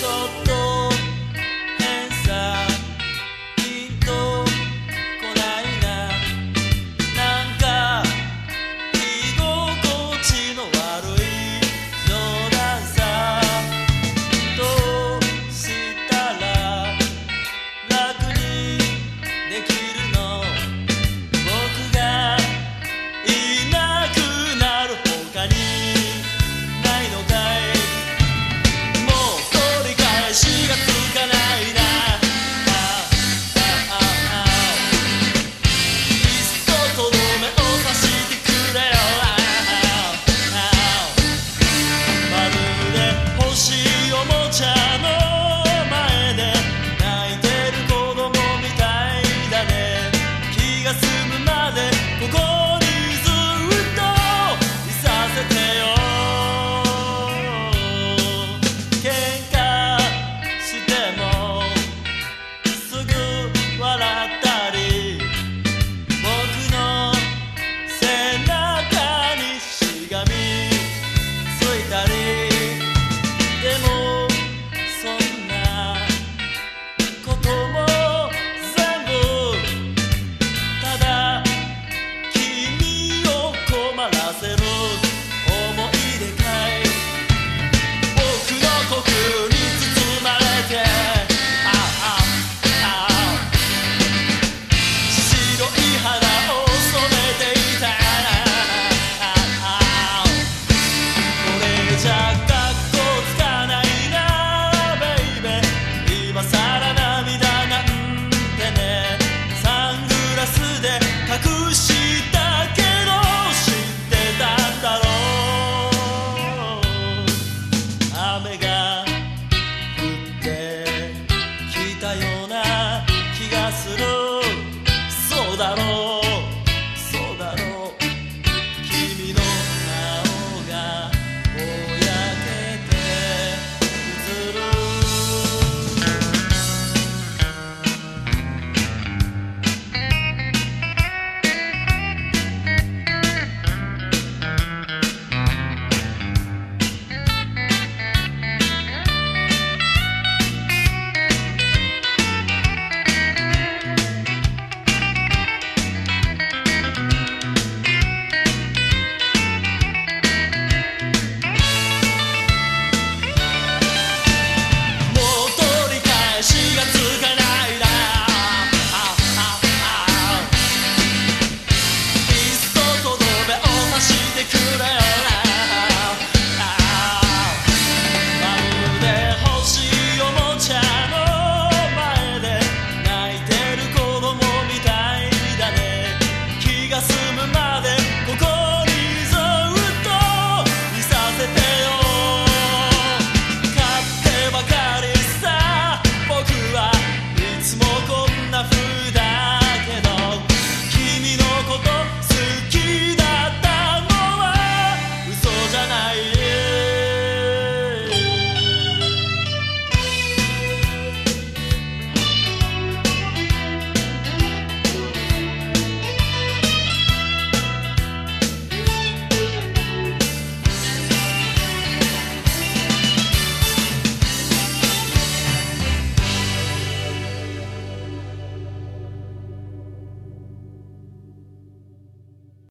so